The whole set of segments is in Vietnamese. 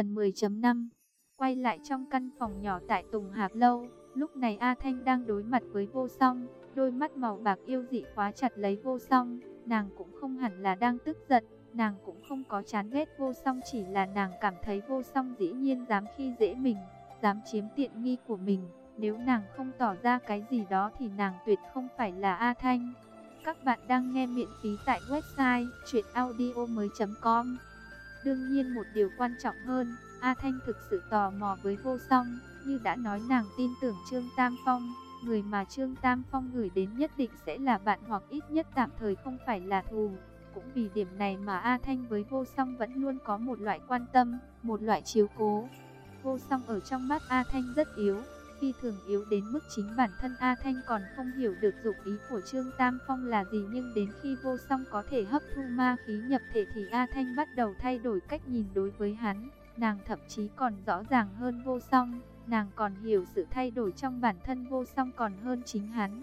Phần 10.5 Quay lại trong căn phòng nhỏ tại Tùng Hạc Lâu, lúc này A Thanh đang đối mặt với vô song, đôi mắt màu bạc yêu dị khóa chặt lấy vô song, nàng cũng không hẳn là đang tức giận, nàng cũng không có chán ghét vô song chỉ là nàng cảm thấy vô song dĩ nhiên dám khi dễ mình, dám chiếm tiện nghi của mình, nếu nàng không tỏ ra cái gì đó thì nàng tuyệt không phải là A Thanh. Các bạn đang nghe miễn phí tại website chuyenaudio.com Đương nhiên một điều quan trọng hơn, A Thanh thực sự tò mò với vô song, như đã nói nàng tin tưởng Trương Tam Phong, người mà Trương Tam Phong gửi đến nhất định sẽ là bạn hoặc ít nhất tạm thời không phải là thù. Cũng vì điểm này mà A Thanh với vô song vẫn luôn có một loại quan tâm, một loại chiếu cố. Vô song ở trong mắt A Thanh rất yếu, phi thường yếu đến mức chính bản thân A Thanh còn không hiểu được dụng ý của Trương Tam Phong là gì nhưng đến khi vô song có thể hấp thu ma khí nhập thể thì A Thanh bắt đầu thay đổi cách nhìn đối với hắn. Nàng thậm chí còn rõ ràng hơn vô song, nàng còn hiểu sự thay đổi trong bản thân vô song còn hơn chính hắn.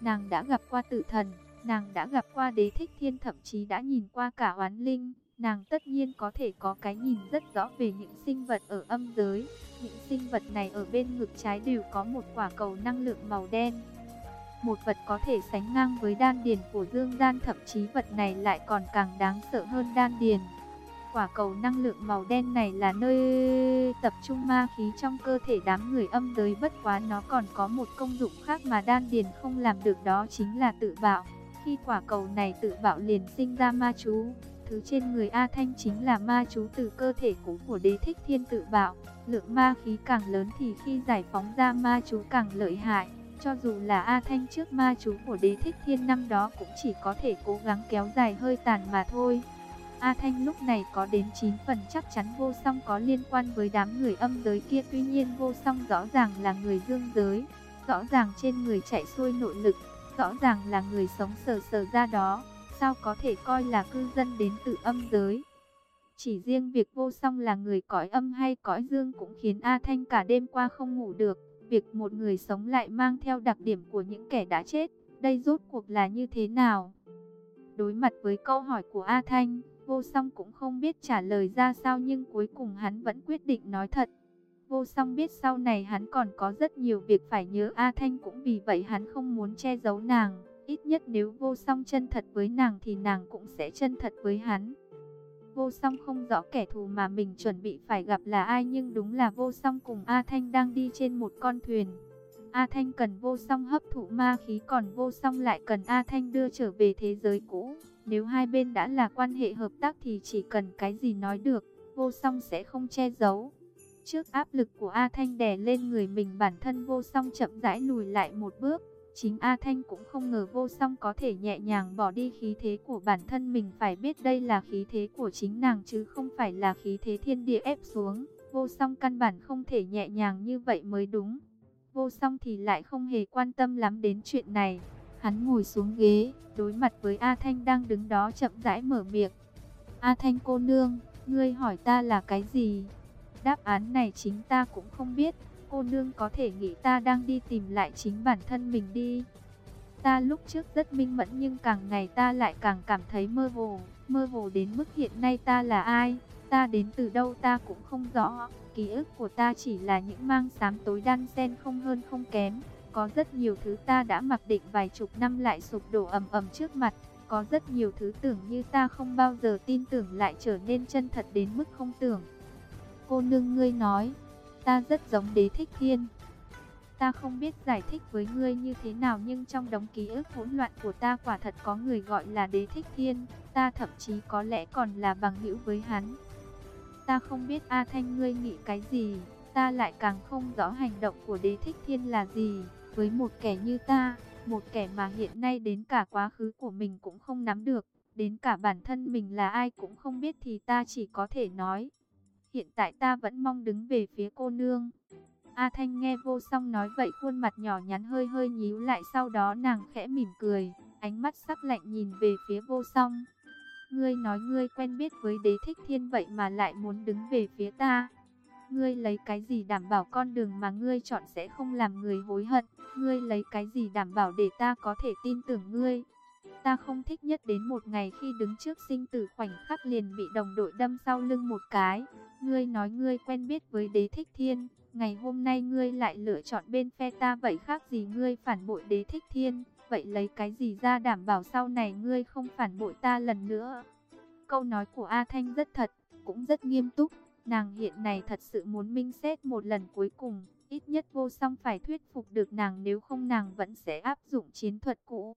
Nàng đã gặp qua tử thần, nàng đã gặp qua đế thích thiên thậm chí đã nhìn qua cả oán linh. Nàng tất nhiên có thể có cái nhìn rất rõ về những sinh vật ở âm giới. Những sinh vật này ở bên ngực trái đều có một quả cầu năng lượng màu đen. Một vật có thể sánh ngang với đan điền của dương gian thậm chí vật này lại còn càng đáng sợ hơn đan điền. Quả cầu năng lượng màu đen này là nơi tập trung ma khí trong cơ thể đám người âm giới bất quá nó còn có một công dụng khác mà đan điền không làm được đó chính là tự bạo. Khi quả cầu này tự bạo liền sinh ra ma chú, thứ trên người A Thanh chính là ma chú từ cơ thể cũ của đế thích thiên tự bạo. Lượng ma khí càng lớn thì khi giải phóng ra ma chú càng lợi hại. Cho dù là A Thanh trước ma chú của đế thích thiên năm đó cũng chỉ có thể cố gắng kéo dài hơi tàn mà thôi. A Thanh lúc này có đến 9 phần chắc chắn vô song có liên quan với đám người âm giới kia, Tuy nhiên vô song rõ ràng là người dương giới, Rõ ràng trên người chạy xuôi nội lực, Rõ ràng là người sống sờ sờ ra đó Sao có thể coi là cư dân đến từ âm giới Chỉ riêng việc vô song là người cõi âm hay cõi dương cũng khiến A Thanh cả đêm qua không ngủ được Việc một người sống lại mang theo đặc điểm của những kẻ đã chết, Đây rốt cuộc là như thế nào? Đối mặt với câu hỏi của A Thanh, Vô song cũng không biết trả lời ra sao nhưng cuối cùng hắn vẫn quyết định nói thật. Vô song biết sau này hắn còn có rất nhiều việc phải nhớ, A Thanh cũng vì vậy hắn không muốn che giấu nàng. Ít nhất nếu vô song chân thật với nàng thì nàng cũng sẽ chân thật với hắn. Vô song không rõ kẻ thù mà mình chuẩn bị phải gặp là ai nhưng đúng là vô song cùng A Thanh đang đi trên một con thuyền. A Thanh cần vô song hấp thụ ma khí còn vô song lại cần A Thanh đưa trở về thế giới cũ. Nếu hai bên đã là quan hệ hợp tác thì chỉ cần cái gì nói được, vô song sẽ không che giấu. Trước áp lực của A Thanh đè lên người mình bản thân vô song chậm rãi lùi lại một bước. Chính A Thanh cũng không ngờ vô song có thể nhẹ nhàng bỏ đi khí thế của bản thân mình phải biết đây là khí thế của chính nàng chứ không phải là khí thế thiên địa ép xuống. Vô song căn bản không thể nhẹ nhàng như vậy mới đúng. Vô song thì lại không hề quan tâm lắm đến chuyện này. Hắn ngồi xuống ghế, đối mặt với A Thanh đang đứng đó chậm rãi mở miệng. A Thanh cô nương, ngươi hỏi ta là cái gì? Đáp án này chính ta cũng không biết. Cô nương có thể nghĩ ta đang đi tìm lại chính bản thân mình đi. Ta lúc trước rất minh mẫn nhưng càng ngày ta lại càng cảm thấy mơ hồ. Mơ hồ đến mức hiện nay ta là ai? Ta đến từ đâu ta cũng không rõ. Ký ức của ta chỉ là những mang xám tối đan xen không hơn không kém. Có rất nhiều thứ ta đã mặc định vài chục năm lại sụp đổ ầm ầm trước mặt. Có rất nhiều thứ tưởng như ta không bao giờ tin tưởng lại trở nên chân thật đến mức không tưởng. Cô nương ngươi nói, ta rất giống đế thích thiên. Ta không biết giải thích với ngươi như thế nào nhưng trong đống ký ức hỗn loạn của ta quả thật có người gọi là đế thích thiên. Ta thậm chí có lẽ còn là bằng hữu với hắn. Ta không biết A Thanh ngươi nghĩ cái gì, ta lại càng không rõ hành động của đế thích thiên là gì. Với một kẻ như ta, một kẻ mà hiện nay đến cả quá khứ của mình cũng không nắm được, đến cả bản thân mình là ai cũng không biết thì ta chỉ có thể nói. Hiện tại ta vẫn mong đứng về phía cô nương. A Thanh nghe vô song nói vậy khuôn mặt nhỏ nhắn hơi hơi nhíu lại sau đó nàng khẽ mỉm cười, ánh mắt sắc lạnh nhìn về phía vô song. Ngươi nói ngươi quen biết với đế thích thiên vậy mà lại muốn đứng về phía ta. Ngươi lấy cái gì đảm bảo con đường mà ngươi chọn sẽ không làm người hối hận? Ngươi lấy cái gì đảm bảo để ta có thể tin tưởng ngươi? Ta không thích nhất đến một ngày khi đứng trước sinh tử khoảnh khắc liền bị đồng đội đâm sau lưng một cái. Ngươi nói ngươi quen biết với đế thích thiên, ngày hôm nay ngươi lại lựa chọn bên phe ta vậy khác gì ngươi phản bội đế thích thiên, vậy lấy cái gì ra đảm bảo sau này ngươi không phản bội ta lần nữa. Câu nói của A Thanh rất thật, cũng rất nghiêm túc, nàng hiện này thật sự muốn minh xét một lần cuối cùng, ít nhất vô song phải thuyết phục được nàng nếu không nàng vẫn sẽ áp dụng chiến thuật cũ.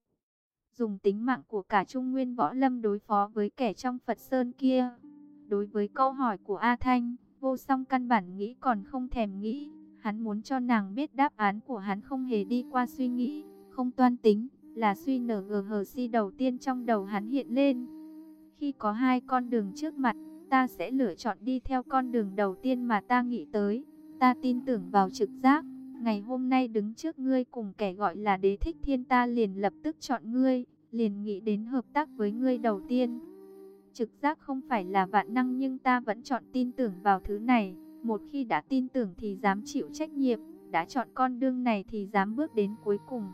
Dùng tính mạng của cả Trung Nguyên Võ Lâm đối phó với kẻ trong Phật Sơn kia. Đối với câu hỏi của A Thanh, vô song căn bản nghĩ còn không thèm nghĩ. Hắn muốn cho nàng biết đáp án của hắn không hề đi qua suy nghĩ, không toan tính, là suy nở ngờ hờ si đầu tiên trong đầu hắn hiện lên. Khi có hai con đường trước mặt, ta sẽ lựa chọn đi theo con đường đầu tiên mà ta nghĩ tới. Ta tin tưởng vào trực giác. Ngày hôm nay đứng trước ngươi cùng kẻ gọi là đế thích thiên ta liền lập tức chọn ngươi, liền nghĩ đến hợp tác với ngươi đầu tiên. Trực giác không phải là vạn năng nhưng ta vẫn chọn tin tưởng vào thứ này. Một khi đã tin tưởng thì dám chịu trách nhiệm, đã chọn con đường này thì dám bước đến cuối cùng.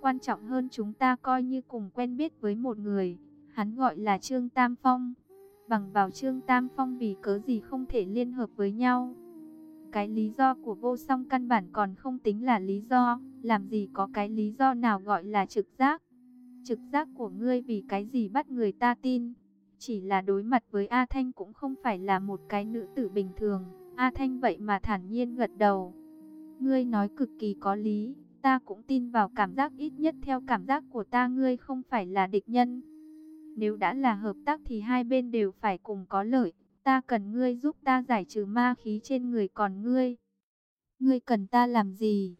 Quan trọng hơn chúng ta coi như cùng quen biết với một người, hắn gọi là Trương Tam Phong. Bằng vào Trương Tam Phong vì cớ gì không thể liên hợp với nhau. Cái lý do của vô song căn bản còn không tính là lý do, làm gì có cái lý do nào gọi là trực giác. Trực giác của ngươi vì cái gì bắt người ta tin. Chỉ là đối mặt với A Thanh cũng không phải là một cái nữ tử bình thường. A Thanh vậy mà thản nhiên gật đầu. Ngươi nói cực kỳ có lý, ta cũng tin vào cảm giác ít nhất theo cảm giác của ta ngươi không phải là địch nhân. Nếu đã là hợp tác thì hai bên đều phải cùng có lợi. Ta cần ngươi giúp ta giải trừ ma khí trên người còn ngươi. Ngươi cần ta làm gì?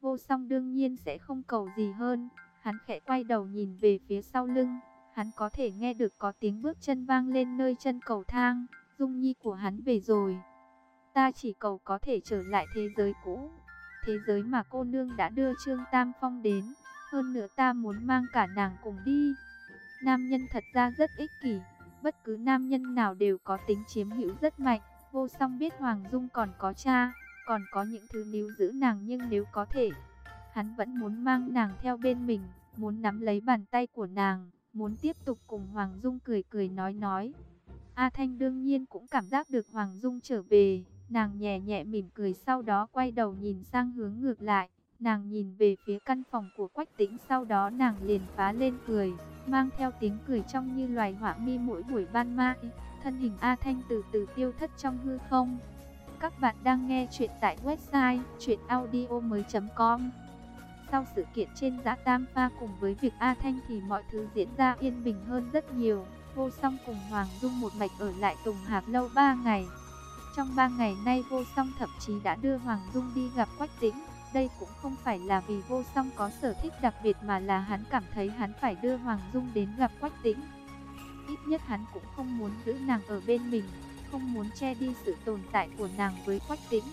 Vô song đương nhiên sẽ không cầu gì hơn. Hắn khẽ quay đầu nhìn về phía sau lưng. Hắn có thể nghe được có tiếng bước chân vang lên nơi chân cầu thang. Dung nhi của hắn về rồi. Ta chỉ cầu có thể trở lại thế giới cũ. Thế giới mà cô nương đã đưa Trương Tam Phong đến. Hơn nữa ta muốn mang cả nàng cùng đi. Nam nhân thật ra rất ích kỷ. Bất cứ nam nhân nào đều có tính chiếm hữu rất mạnh. Vô song biết Hoàng Dung còn có cha, còn có những thứ níu giữ nàng nhưng nếu có thể, hắn vẫn muốn mang nàng theo bên mình, muốn nắm lấy bàn tay của nàng, muốn tiếp tục cùng Hoàng Dung cười cười nói nói. A Thanh đương nhiên cũng cảm giác được Hoàng Dung trở về, nàng nhẹ nhẹ mỉm cười sau đó quay đầu nhìn sang hướng ngược lại. Nàng nhìn về phía căn phòng của Quách Tĩnh sau đó nàng liền phá lên cười, mang theo tiếng cười trong như loài hỏa mi mỗi buổi ban mai. Thân hình A Thanh từ từ tiêu thất trong hư không. Các bạn đang nghe chuyện tại website chuyenaudio.com Sau sự kiện trên giã Tam Pha cùng với việc A Thanh thì mọi thứ diễn ra yên bình hơn rất nhiều. Vô song cùng Hoàng Dung một mạch ở lại Tùng Hạc lâu 3 ngày. Trong 3 ngày nay vô song thậm chí đã đưa Hoàng Dung đi gặp Quách Tĩnh. Đây cũng không phải là vì vô song có sở thích đặc biệt mà là hắn cảm thấy hắn phải đưa Hoàng Dung đến gặp Quách Tĩnh. Ít nhất hắn cũng không muốn giữ nàng ở bên mình, không muốn che đi sự tồn tại của nàng với Quách Tĩnh.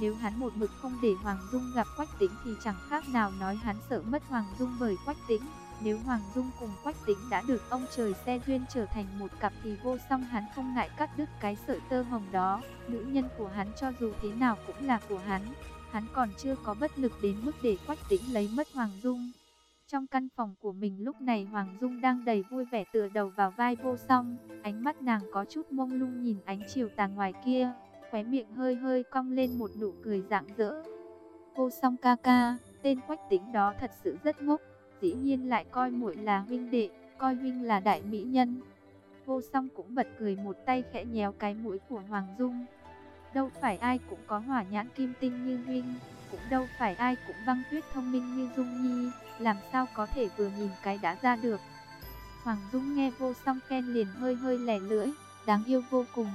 Nếu hắn một mực không để Hoàng Dung gặp Quách Tĩnh thì chẳng khác nào nói hắn sợ mất Hoàng Dung bởi Quách Tĩnh. Nếu Hoàng Dung cùng Quách Tĩnh đã được ông trời xe duyên trở thành một cặp thì vô song hắn không ngại cắt đứt cái sợi tơ hồng đó. Nữ nhân của hắn cho dù thế nào cũng là của hắn hắn còn chưa có bất lực đến mức để Quách Tĩnh lấy mất Hoàng Dung. Trong căn phòng của mình lúc này Hoàng Dung đang đầy vui vẻ tựa đầu vào vai vô song, ánh mắt nàng có chút mông lung nhìn ánh chiều tà ngoài kia, khóe miệng hơi hơi cong lên một nụ cười rạng rỡ. Vô song ca ca, tên Quách Tĩnh đó thật sự rất ngốc, dĩ nhiên lại coi muội là huynh đệ, coi huynh là đại mỹ nhân. Vô song cũng bật cười một tay khẽ nhéo cái mũi của Hoàng Dung. Đâu phải ai cũng có hỏa nhãn kim tinh như Huynh, cũng đâu phải ai cũng băng tuyết thông minh như Dung Nhi, làm sao có thể vừa nhìn cái đã ra được. Hoàng Dung nghe vô song khen liền hơi hơi lẻ lưỡi, đáng yêu vô cùng.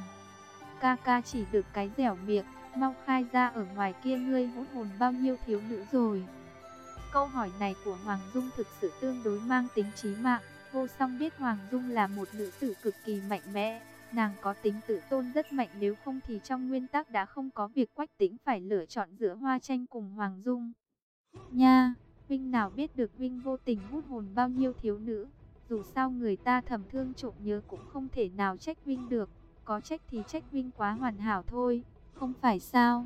Ca ca chỉ được cái dẻo miệng, mau khai ra ở ngoài kia ngươi hỗn hồn bao nhiêu thiếu nữ rồi. Câu hỏi này của Hoàng Dung thực sự tương đối mang tính trí mạng, vô song biết Hoàng Dung là một nữ tử cực kỳ mạnh mẽ, Nàng có tính tự tôn rất mạnh nếu không thì trong nguyên tắc đã không có việc quách tĩnh phải lựa chọn giữa hoa tranh cùng Hoàng Dung. Nha, Vinh nào biết được Vinh vô tình hút hồn bao nhiêu thiếu nữ. Dù sao người ta thầm thương trộm nhớ cũng không thể nào trách Vinh được. Có trách thì trách Vinh quá hoàn hảo thôi, không phải sao.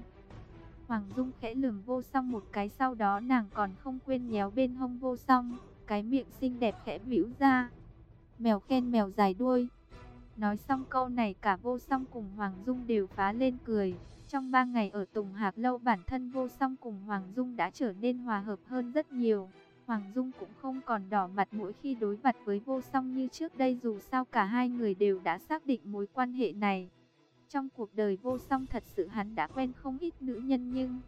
Hoàng Dung khẽ lườm vô song một cái sau đó nàng còn không quên nhéo bên hông vô song. Cái miệng xinh đẹp khẽ vĩu ra. Mèo khen mèo dài đuôi, Nói xong câu này cả vô song cùng Hoàng Dung đều phá lên cười. Trong ba ngày ở Tùng Hạc Lâu bản thân vô song cùng Hoàng Dung đã trở nên hòa hợp hơn rất nhiều. Hoàng Dung cũng không còn đỏ mặt mỗi khi đối mặt với vô song như trước đây dù sao cả hai người đều đã xác định mối quan hệ này. Trong cuộc đời vô song thật sự hắn đã quen không ít nữ nhân nhưng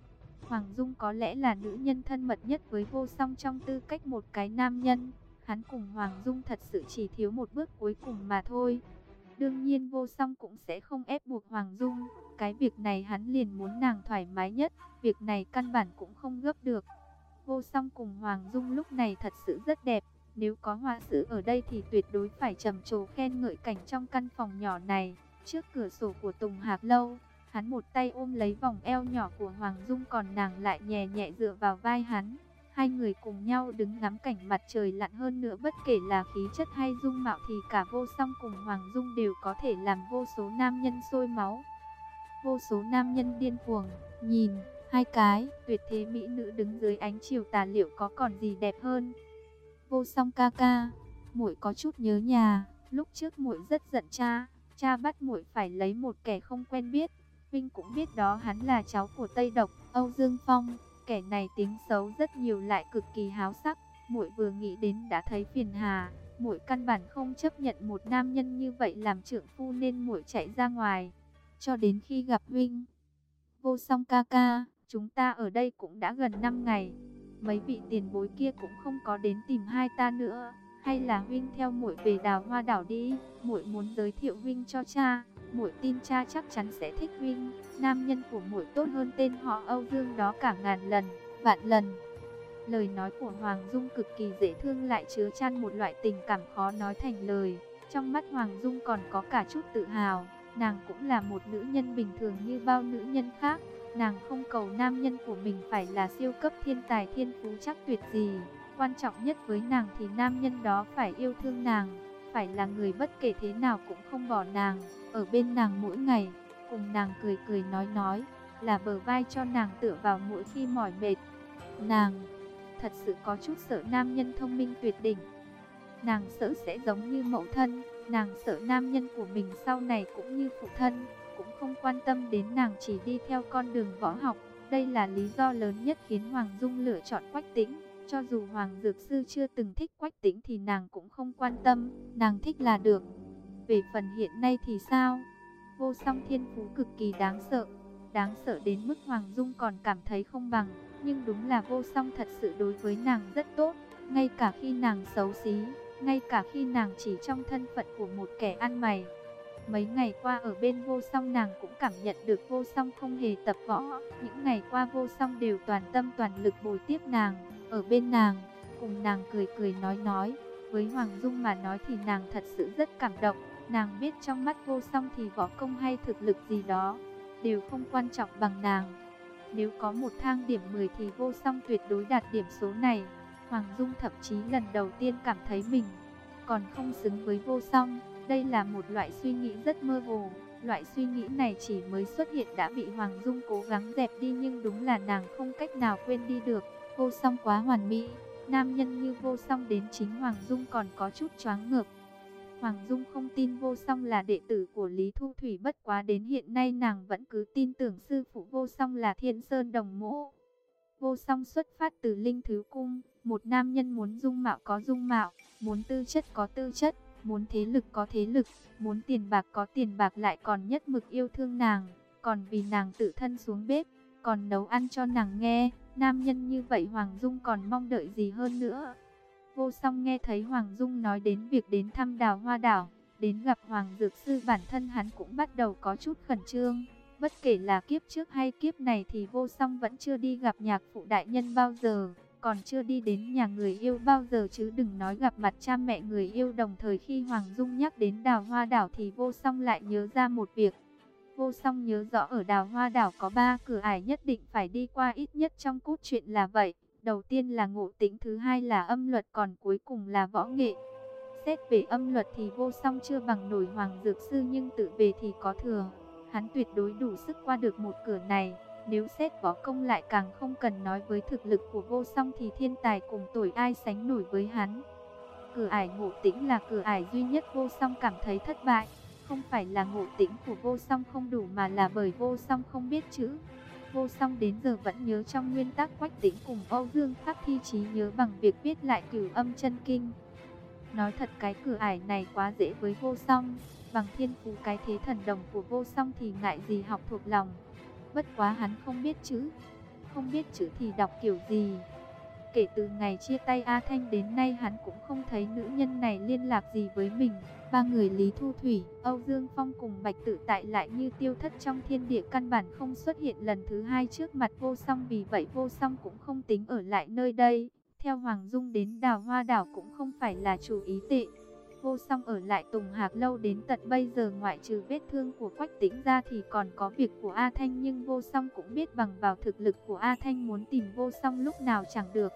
Hoàng Dung có lẽ là nữ nhân thân mật nhất với vô song trong tư cách một cái nam nhân. Hắn cùng Hoàng Dung thật sự chỉ thiếu một bước cuối cùng mà thôi. Đương nhiên vô song cũng sẽ không ép buộc Hoàng Dung. Cái việc này hắn liền muốn nàng thoải mái nhất. Việc này căn bản cũng không gấp được. Vô song cùng Hoàng Dung lúc này thật sự rất đẹp. Nếu có hoa sữa ở đây thì tuyệt đối phải trầm trồ khen ngợi cảnh trong căn phòng nhỏ này. Trước cửa sổ của Tùng Hạc Lâu, hắn một tay ôm lấy vòng eo nhỏ của Hoàng Dung còn nàng lại nhẹ nhẹ dựa vào vai hắn. Hai người cùng nhau đứng ngắm cảnh mặt trời lặn hơn nữa bất kể là khí chất hay dung mạo thì cả vô song cùng Hoàng Dung đều có thể làm vô số nam nhân sôi máu. Vô số nam nhân điên cuồng, nhìn, hai cái, tuyệt thế mỹ nữ đứng dưới ánh chiều tà liệu có còn gì đẹp hơn. Vô song ca ca, muội có chút nhớ nhà, lúc trước muội rất giận cha, cha bắt muội phải lấy một kẻ không quen biết. Vinh cũng biết đó hắn là cháu của Tây Độc, Âu Dương Phong. Kẻ này tính xấu rất nhiều lại cực kỳ háo sắc, muội vừa nghĩ đến đã thấy phiền hà, muội căn bản không chấp nhận một nam nhân như vậy làm trưởng phu nên muội chạy ra ngoài. Cho đến khi gặp huynh, vô song ca ca, chúng ta ở đây cũng đã gần 5 ngày, mấy vị tiền bối kia cũng không có đến tìm hai ta nữa, hay là huynh theo muội về đào hoa đảo đi, muội muốn giới thiệu huynh cho cha muội tin cha chắc chắn sẽ thích huynh, nam nhân của muội tốt hơn tên họ Âu Dương đó cả ngàn lần, vạn lần. Lời nói của Hoàng Dung cực kỳ dễ thương lại chứa chan một loại tình cảm khó nói thành lời. Trong mắt Hoàng Dung còn có cả chút tự hào, nàng cũng là một nữ nhân bình thường như bao nữ nhân khác. Nàng không cầu nam nhân của mình phải là siêu cấp thiên tài thiên phú chắc tuyệt gì. Quan trọng nhất với nàng thì nam nhân đó phải yêu thương nàng, phải là người bất kể thế nào cũng không bỏ nàng ở bên nàng mỗi ngày, cùng nàng cười cười nói nói, là bờ vai cho nàng tựa vào mỗi khi mỏi mệt. Nàng thật sự có chút sợ nam nhân thông minh tuyệt đỉnh. Nàng sợ sẽ giống như mẫu thân, nàng sợ nam nhân của mình sau này cũng như phụ thân, cũng không quan tâm đến nàng chỉ đi theo con đường võ học. Đây là lý do lớn nhất khiến Hoàng Dung lựa chọn Quách Tĩnh. Cho dù Hoàng Dược Sư chưa từng thích Quách Tĩnh thì nàng cũng không quan tâm, nàng thích là được. Về phần hiện nay thì sao? Vô song thiên phú cực kỳ đáng sợ, đáng sợ đến mức Hoàng Dung còn cảm thấy không bằng. Nhưng đúng là vô song thật sự đối với nàng rất tốt, ngay cả khi nàng xấu xí, ngay cả khi nàng chỉ trong thân phận của một kẻ ăn mày. Mấy ngày qua ở bên vô song nàng cũng cảm nhận được vô song không hề tập võ. Những ngày qua vô song đều toàn tâm toàn lực bồi tiếp nàng, ở bên nàng, cùng nàng cười cười nói nói. Với Hoàng Dung mà nói thì nàng thật sự rất cảm động. Nàng biết trong mắt vô song thì võ công hay thực lực gì đó, đều không quan trọng bằng nàng. Nếu có một thang điểm 10 thì vô song tuyệt đối đạt điểm số này. Hoàng Dung thậm chí lần đầu tiên cảm thấy mình còn không xứng với vô song. Đây là một loại suy nghĩ rất mơ hồ. Loại suy nghĩ này chỉ mới xuất hiện đã bị Hoàng Dung cố gắng dẹp đi nhưng đúng là nàng không cách nào quên đi được. Vô song quá hoàn mỹ, nam nhân như vô song đến chính Hoàng Dung còn có chút choáng ngợp. Hoàng Dung không tin vô song là đệ tử của Lý Thu Thủy bất quá đến hiện nay nàng vẫn cứ tin tưởng sư phụ vô song là Thiên Sơn Đồng Mộ. Vô song xuất phát từ Linh Thứ Cung, một nam nhân muốn dung mạo có dung mạo, muốn tư chất có tư chất, muốn thế lực có thế lực, muốn tiền bạc có tiền bạc lại còn nhất mực yêu thương nàng, còn vì nàng tự thân xuống bếp, còn nấu ăn cho nàng nghe, nam nhân như vậy Hoàng Dung còn mong đợi gì hơn nữa. Vô song nghe thấy Hoàng Dung nói đến việc đến thăm đào hoa đảo, đến gặp Hoàng Dược Sư bản thân hắn cũng bắt đầu có chút khẩn trương. Bất kể là kiếp trước hay kiếp này thì vô song vẫn chưa đi gặp nhạc phụ đại nhân bao giờ, còn chưa đi đến nhà người yêu bao giờ chứ đừng nói gặp mặt cha mẹ người yêu đồng thời khi Hoàng Dung nhắc đến đào hoa đảo thì vô song lại nhớ ra một việc. Vô song nhớ rõ ở đào hoa đảo có ba cửa ải nhất định phải đi qua ít nhất trong cốt truyện là vậy. Đầu tiên là ngộ tính, thứ hai là âm luật, còn cuối cùng là võ nghệ. Xét về âm luật thì vô song chưa bằng nổi hoàng dược sư nhưng tự về thì có thừa. Hắn tuyệt đối đủ sức qua được một cửa này. Nếu xét võ công lại càng không cần nói với thực lực của vô song thì thiên tài cùng tuổi ai sánh nổi với hắn. Cửa ải ngộ tĩnh là cửa ải duy nhất vô song cảm thấy thất bại. Không phải là ngộ tĩnh của vô song không đủ mà là bởi vô song không biết chữ. Vô song đến giờ vẫn nhớ trong nguyên tắc quách tĩnh cùng Âu Dương khắc thi trí nhớ bằng việc viết lại cửu âm chân kinh. Nói thật cái cửa ải này quá dễ với vô song, bằng thiên phú cái thế thần đồng của vô song thì ngại gì học thuộc lòng. Bất quá hắn không biết chữ, không biết chữ thì đọc kiểu gì. Kể từ ngày chia tay A Thanh đến nay hắn cũng không thấy nữ nhân này liên lạc gì với mình. Ba người Lý Thu Thủy, Âu Dương Phong cùng Bạch Tự Tại lại như tiêu thất trong thiên địa căn bản không xuất hiện lần thứ hai trước mặt vô song vì vậy vô song cũng không tính ở lại nơi đây. Theo Hoàng Dung đến đào hoa đảo cũng không phải là chủ ý tệ. Vô song ở lại Tùng Hạc lâu đến tận bây giờ ngoại trừ vết thương của Quách Tĩnh ra thì còn có việc của A Thanh nhưng vô song cũng biết bằng vào thực lực của A Thanh muốn tìm vô song lúc nào chẳng được.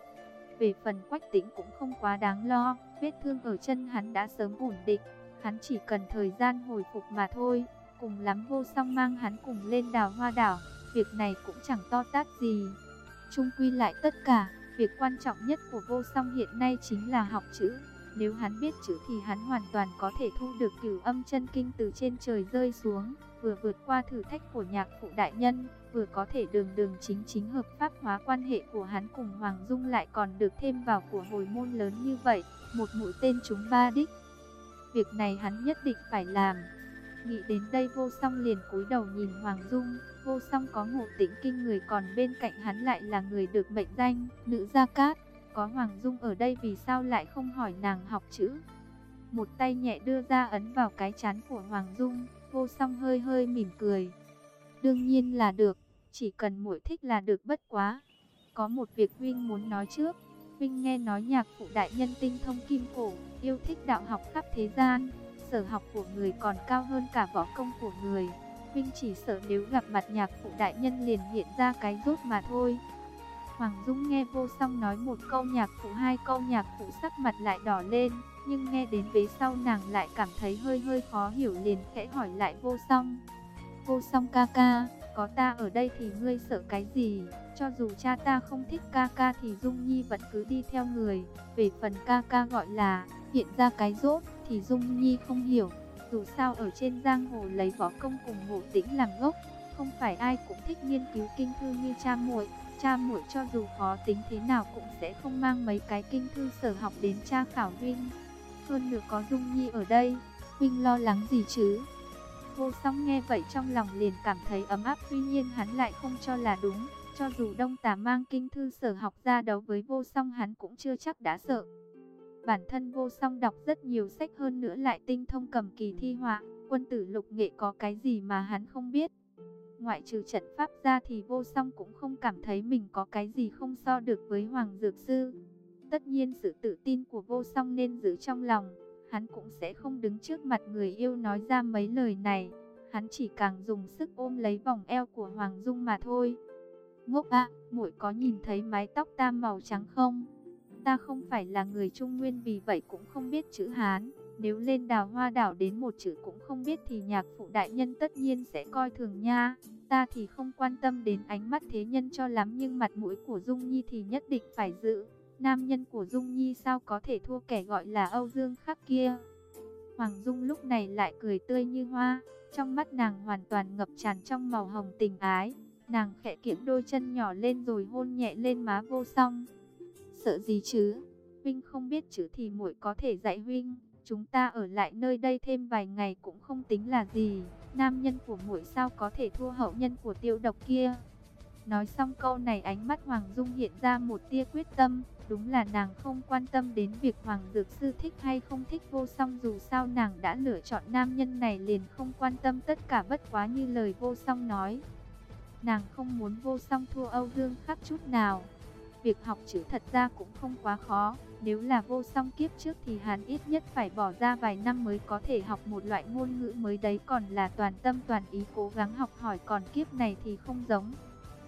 Về phần Quách Tĩnh cũng không quá đáng lo, vết thương ở chân hắn đã sớm ổn định, hắn chỉ cần thời gian hồi phục mà thôi. Cùng lắm vô song mang hắn cùng lên đào hoa đảo, việc này cũng chẳng to tát gì. Trung quy lại tất cả, việc quan trọng nhất của vô song hiện nay chính là học chữ. Nếu hắn biết chữ thì hắn hoàn toàn có thể thu được cửu âm chân kinh từ trên trời rơi xuống, vừa vượt qua thử thách của nhạc phụ đại nhân, vừa có thể đường đường chính chính hợp pháp hóa quan hệ của hắn cùng Hoàng Dung lại còn được thêm vào của hồi môn lớn như vậy, một mũi tên chúng ba đích. Việc này hắn nhất định phải làm. Nghĩ đến đây vô song liền cúi đầu nhìn Hoàng Dung, vô song có ngộ tĩnh kinh người còn bên cạnh hắn lại là người được mệnh danh, nữ gia cát. Có Hoàng Dung ở đây vì sao lại không hỏi nàng học chữ? Một tay nhẹ đưa ra ấn vào cái chán của Hoàng Dung, vô song hơi hơi mỉm cười. Đương nhiên là được, chỉ cần muội thích là được bất quá. Có một việc Vinh muốn nói trước. Vinh nghe nói nhạc phụ đại nhân tinh thông kim cổ, yêu thích đạo học khắp thế gian. Sở học của người còn cao hơn cả võ công của người. Vinh chỉ sợ nếu gặp mặt nhạc phụ đại nhân liền hiện ra cái rốt mà thôi. Hoàng Dung nghe vô song nói một câu nhạc phụ hai câu nhạc phụ sắc mặt lại đỏ lên, nhưng nghe đến vế sau nàng lại cảm thấy hơi hơi khó hiểu liền khẽ hỏi lại vô song. Vô song ca ca, có ta ở đây thì ngươi sợ cái gì? Cho dù cha ta không thích ca ca thì Dung Nhi vẫn cứ đi theo người. Về phần ca ca gọi là hiện ra cái rốt thì Dung Nhi không hiểu. Dù sao ở trên giang hồ lấy võ công cùng ngộ tĩnh làm gốc, không phải ai cũng thích nghiên cứu kinh thư như cha muội. Cha muội cho dù khó tính thế nào cũng sẽ không mang mấy cái kinh thư sở học đến cha khảo huynh. Hơn nữa có Dung Nhi ở đây, huynh lo lắng gì chứ? Vô song nghe vậy trong lòng liền cảm thấy ấm áp tuy nhiên hắn lại không cho là đúng. Cho dù đông tà mang kinh thư sở học ra đấu với vô song hắn cũng chưa chắc đã sợ. Bản thân vô song đọc rất nhiều sách hơn nữa lại tinh thông cầm kỳ thi họa, quân tử lục nghệ có cái gì mà hắn không biết. Ngoại trừ trận pháp ra thì vô song cũng không cảm thấy mình có cái gì không so được với Hoàng Dược Sư. Tất nhiên sự tự tin của vô song nên giữ trong lòng, hắn cũng sẽ không đứng trước mặt người yêu nói ra mấy lời này. Hắn chỉ càng dùng sức ôm lấy vòng eo của Hoàng Dung mà thôi. Ngốc ạ, muội có nhìn thấy mái tóc ta màu trắng không? Ta không phải là người Trung Nguyên vì vậy cũng không biết chữ Hán. Nếu lên đào hoa đảo đến một chữ cũng không biết thì nhạc phụ đại nhân tất nhiên sẽ coi thường nha. Ta thì không quan tâm đến ánh mắt thế nhân cho lắm nhưng mặt mũi của Dung Nhi thì nhất định phải giữ. Nam nhân của Dung Nhi sao có thể thua kẻ gọi là Âu Dương khắc kia. Hoàng Dung lúc này lại cười tươi như hoa, trong mắt nàng hoàn toàn ngập tràn trong màu hồng tình ái. Nàng khẽ kiễng đôi chân nhỏ lên rồi hôn nhẹ lên má vô song. Sợ gì chứ? huynh không biết chữ thì muội có thể dạy huynh Chúng ta ở lại nơi đây thêm vài ngày cũng không tính là gì. Nam nhân của muội sao có thể thua hậu nhân của tiêu độc kia. Nói xong câu này ánh mắt Hoàng Dung hiện ra một tia quyết tâm. Đúng là nàng không quan tâm đến việc Hoàng Dược Sư thích hay không thích vô song, dù sao nàng đã lựa chọn nam nhân này liền không quan tâm tất cả bất quá như lời vô song nói. Nàng không muốn vô song thua Âu Dương khắc chút nào. Việc học chữ thật ra cũng không quá khó. Nếu là vô song kiếp trước thì hắn ít nhất phải bỏ ra vài năm mới có thể học một loại ngôn ngữ mới đấy còn là toàn tâm toàn ý cố gắng học hỏi, còn kiếp này thì không giống.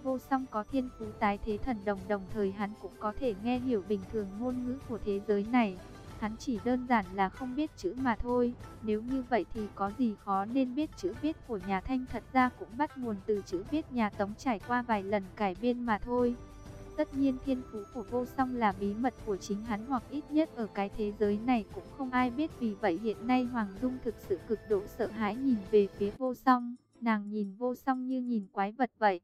Vô song có thiên phú tái thế thần đồng đồng thời hắn cũng có thể nghe hiểu bình thường ngôn ngữ của thế giới này. Hắn chỉ đơn giản là không biết chữ mà thôi. Nếu như vậy thì có gì khó nên biết chữ viết của nhà Thanh thật ra cũng bắt nguồn từ chữ viết nhà Tống trải qua vài lần cải biên mà thôi. Tất nhiên thiên phú của vô song là bí mật của chính hắn hoặc ít nhất ở cái thế giới này cũng không ai biết. Vì vậy hiện nay Hoàng Dung thực sự cực độ sợ hãi nhìn về phía vô song. Nàng nhìn vô song như nhìn quái vật vậy.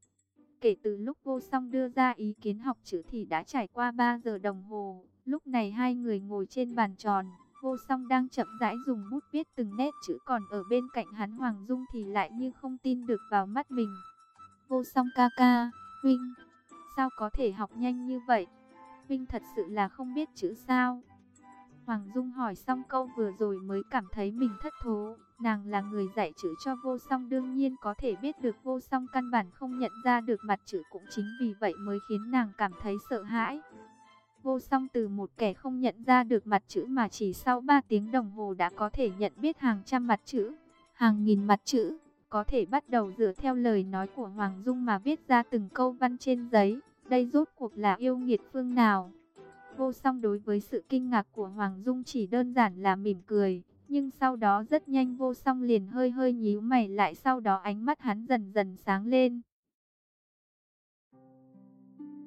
Kể từ lúc vô song đưa ra ý kiến học chữ thì đã trải qua 3 giờ đồng hồ. Lúc này hai người ngồi trên bàn tròn. Vô song đang chậm rãi dùng bút viết từng nét chữ còn ở bên cạnh hắn Hoàng Dung thì lại như không tin được vào mắt mình. Vô song ca ca, Vinh, sao có thể học nhanh như vậy? Vinh thật sự là không biết chữ sao? Hoàng Dung hỏi xong câu vừa rồi mới cảm thấy mình thất thố. Nàng là người dạy chữ cho vô song đương nhiên có thể biết được vô song căn bản không nhận ra được mặt chữ cũng chính vì vậy mới khiến nàng cảm thấy sợ hãi. Vô song từ một kẻ không nhận ra được mặt chữ mà chỉ sau 3 tiếng đồng hồ đã có thể nhận biết hàng trăm mặt chữ, hàng nghìn mặt chữ, có thể bắt đầu dựa theo lời nói của Hoàng Dung mà viết ra từng câu văn trên giấy. Đây rốt cuộc là yêu nghiệt phương nào? Vô song đối với sự kinh ngạc của Hoàng Dung chỉ đơn giản là mỉm cười. Nhưng sau đó rất nhanh vô song liền hơi hơi nhíu mày lại, sau đó ánh mắt hắn dần dần sáng lên.